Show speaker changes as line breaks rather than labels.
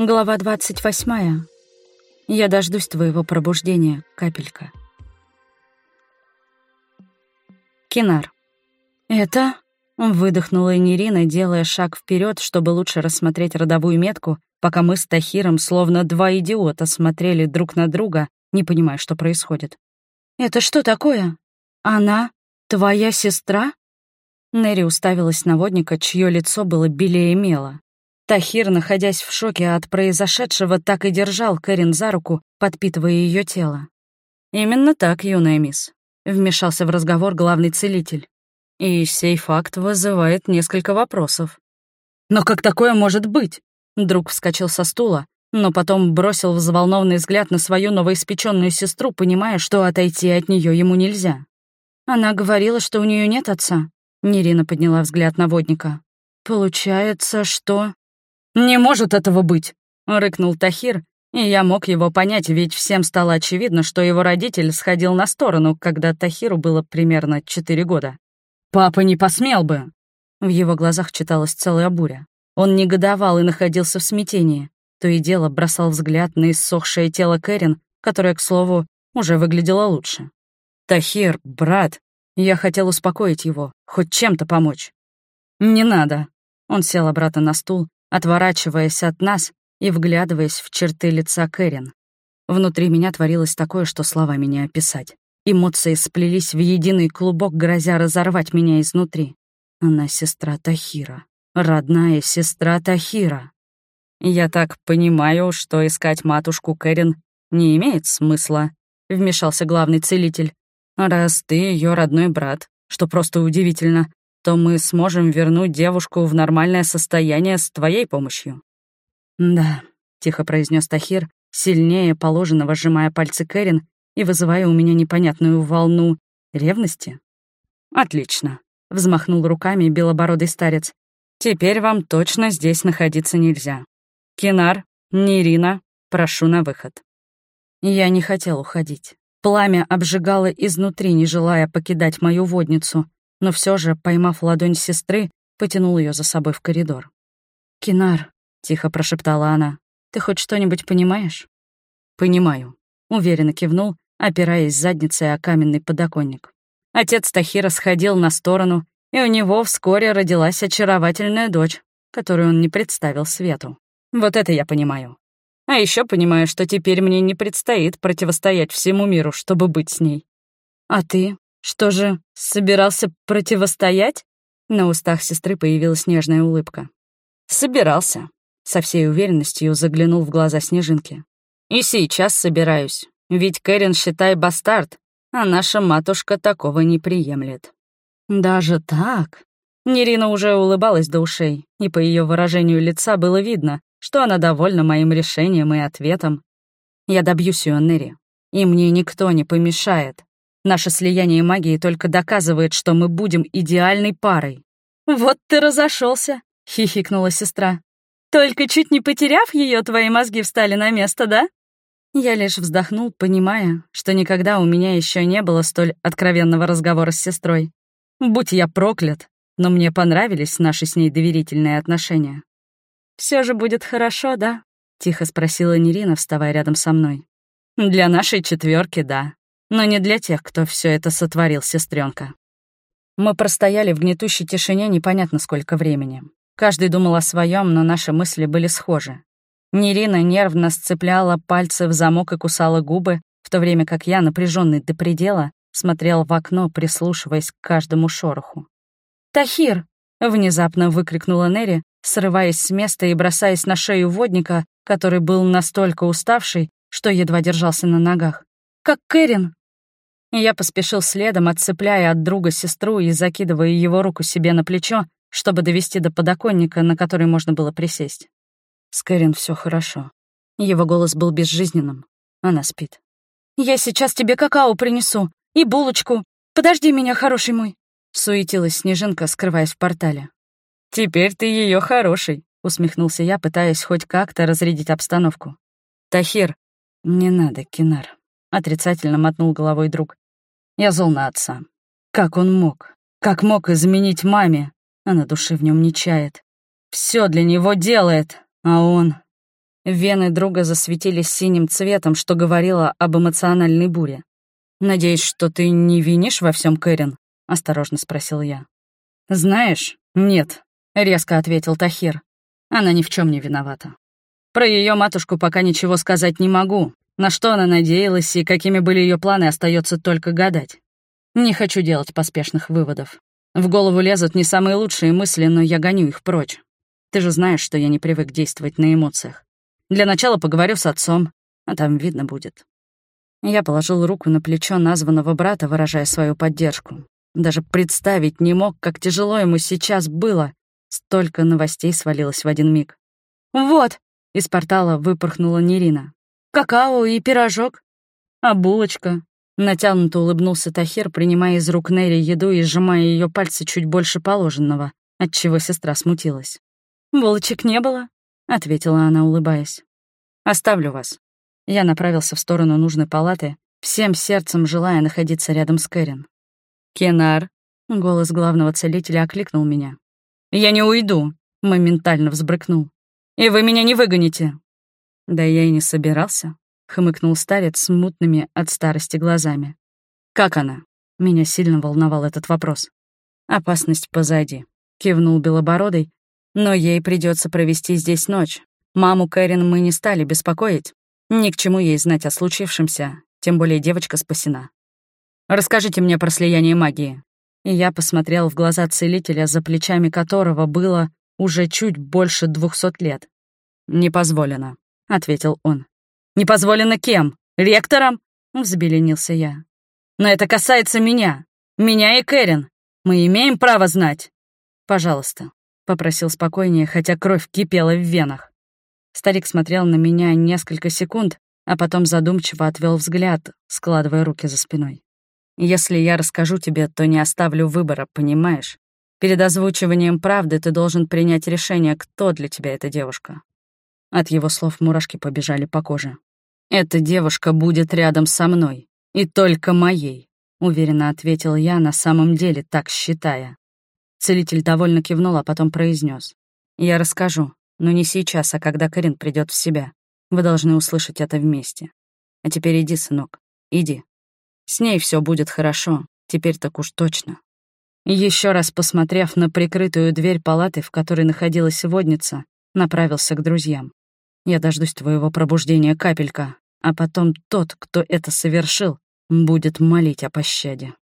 Глава двадцать восьмая. Я дождусь твоего пробуждения, капелька. Кинар. Это... Выдохнула Нерина, делая шаг вперед, чтобы лучше рассмотреть родовую метку, пока мы с Тахиром, словно два идиота, смотрели друг на друга, не понимая, что происходит. «Это что такое? Она твоя сестра?» Нери уставилась на водника, чье лицо было белее мела. Тахир, находясь в шоке от произошедшего, так и держал Кэрин за руку, подпитывая ее тело. «Именно так, юная мисс», — вмешался в разговор главный целитель. «И сей факт вызывает несколько вопросов». «Но как такое может быть?» Друг вскочил со стула, но потом бросил взволнованный взгляд на свою новоиспеченную сестру, понимая, что отойти от нее ему нельзя. Она говорила, что у нее нет отца. Нерина подняла взгляд на водника. «Получается, что...» «Не может этого быть!» — рыкнул Тахир, и я мог его понять, ведь всем стало очевидно, что его родитель сходил на сторону, когда Тахиру было примерно четыре года. «Папа не посмел бы!» В его глазах читалась целая буря. Он негодовал и находился в смятении. То и дело бросал взгляд на иссохшее тело Кэрин, которое, к слову, уже выглядело лучше. «Тахир, брат!» Я хотел успокоить его, хоть чем-то помочь. «Не надо!» Он сел обратно на стул, отворачиваясь от нас и вглядываясь в черты лица Кэрин. Внутри меня творилось такое, что словами не описать. Эмоции сплелись в единый клубок, грозя разорвать меня изнутри. Она сестра Тахира. Родная сестра Тахира. «Я так понимаю, что искать матушку Кэрин не имеет смысла», — вмешался главный целитель. «Раз ты ее родной брат, что просто удивительно, то мы сможем вернуть девушку в нормальное состояние с твоей помощью». «Да», — тихо произнес Тахир, сильнее положенного сжимая пальцы Кэрин и вызывая у меня непонятную волну ревности. «Отлично», — взмахнул руками белобородый старец. «Теперь вам точно здесь находиться нельзя. Кинар, Нерина, прошу на выход». Я не хотел уходить. Пламя обжигало изнутри, не желая покидать мою водницу — но все же, поймав ладонь сестры, потянул ее за собой в коридор. «Кинар», — тихо прошептала она, — «ты хоть что-нибудь понимаешь?» «Понимаю», — уверенно кивнул, опираясь задницей о каменный подоконник. Отец Тахира сходил на сторону, и у него вскоре родилась очаровательная дочь, которую он не представил Свету. Вот это я понимаю. А еще понимаю, что теперь мне не предстоит противостоять всему миру, чтобы быть с ней. А ты? Что же, собирался противостоять? На устах сестры появилась нежная улыбка. Собирался. Со всей уверенностью заглянул в глаза Снежинки. И сейчас собираюсь. Ведь Кэрин, считай, бастард, а наша матушка такого не приемлет. Даже так? Нерина уже улыбалась до ушей, и по ее выражению лица было видно, что она довольна моим решением и ответом. Я добьюсь ее, Нери, и мне никто не помешает. Наше слияние магии только доказывает, что мы будем идеальной парой. «Вот ты разошелся, хихикнула сестра. «Только чуть не потеряв ее, твои мозги встали на место, да?» Я лишь вздохнул, понимая, что никогда у меня еще не было столь откровенного разговора с сестрой. Будь я проклят, но мне понравились наши с ней доверительные отношения. Все же будет хорошо, да?» — тихо спросила Нерина, вставая рядом со мной. «Для нашей четверки, да», но не для тех, кто все это сотворил, сестренка. Мы простояли в гнетущей тишине непонятно сколько времени. Каждый думал о своем, но наши мысли были схожи. Нерина нервно сцепляла пальцы в замок и кусала губы, в то время как я, напряженный до предела, смотрел в окно, прислушиваясь к каждому шороху. «Тахир!» — внезапно выкрикнула Нери, срываясь с места и бросаясь на шею водника, который был настолько уставший, что едва держался на ногах. «Как Кэрин!» Я поспешил следом, отцепляя от друга сестру и закидывая его руку себе на плечо, чтобы довести до подоконника, на который можно было присесть. С Кэрин все хорошо. Его голос был безжизненным. Она спит. «Я сейчас тебе какао принесу. И булочку. Подожди меня, хороший мой!» Суетилась Снежинка, скрываясь в портале. «Теперь ты ее хороший», — усмехнулся я, пытаясь хоть как-то разрядить обстановку. «Тахир, не надо, Кинар», — отрицательно мотнул головой друг. «Я зол на отца. Как он мог? Как мог изменить маме? А на душе в нем не чает. Все для него делает, а он... Вены друга засветились синим цветом, что говорило об эмоциональной буре. «Надеюсь, что ты не винишь во всем Кэрин?» — осторожно спросил я. «Знаешь, нет», — резко ответил Тахир. «Она ни в чем не виновата. Про ее матушку пока ничего сказать не могу. На что она надеялась и какими были ее планы, остается только гадать. Не хочу делать поспешных выводов. В голову лезут не самые лучшие мысли, но я гоню их прочь. Ты же знаешь, что я не привык действовать на эмоциях. Для начала поговорю с отцом, а там видно будет. Я положил руку на плечо названного брата, выражая свою поддержку. Даже представить не мог, как тяжело ему сейчас было. Столько новостей свалилось в один миг. «Вот!» — из портала выпорхнула Нерина. «Какао и пирожок. А булочка?» Натянуто улыбнулся Тахир, принимая из рук Нерри еду и сжимая ее пальцы чуть больше положенного, отчего сестра смутилась. «Булочек не было?» — ответила она, улыбаясь. «Оставлю вас». Я направился в сторону нужной палаты, всем сердцем желая находиться рядом с Кэрин. «Кенар», — голос главного целителя окликнул меня. «Я не уйду», — моментально взбрыкнул. «И вы меня не выгоните». «Да я и не собирался», — хмыкнул старец с мутными от старости глазами. «Как она?» — меня сильно волновал этот вопрос. «Опасность позади», — кивнул Белобородый, но ей придется провести здесь ночь. Маму Кэрин мы не стали беспокоить. Ни к чему ей знать о случившемся, тем более девочка спасена. Расскажите мне про слияние магии. И я посмотрел в глаза целителя, за плечами которого было уже чуть больше двухсот лет. «Не позволено», — ответил он. «Не позволено кем? Ректором?» — взбеленился я. «Но это касается меня. Меня и Кэрин. Мы имеем право знать». «Пожалуйста, Попросил спокойнее, хотя кровь кипела в венах. Старик смотрел на меня несколько секунд, а потом задумчиво отвел взгляд, складывая руки за спиной. «Если я расскажу тебе, то не оставлю выбора, понимаешь? Перед озвучиванием правды ты должен принять решение, кто для тебя эта девушка». От его слов мурашки побежали по коже. «Эта девушка будет рядом со мной, и только моей», — уверенно ответил я, на самом деле так считая. Целитель довольно кивнул, а потом произнес: «Я расскажу, но не сейчас, а когда Карин придет в себя. Вы должны услышать это вместе. А теперь иди, сынок, иди. С ней все будет хорошо, теперь так уж точно». Еще раз посмотрев на прикрытую дверь палаты, в которой находилась водница, направился к друзьям. «Я дождусь твоего пробуждения, капелька, а потом тот, кто это совершил, будет молить о пощаде».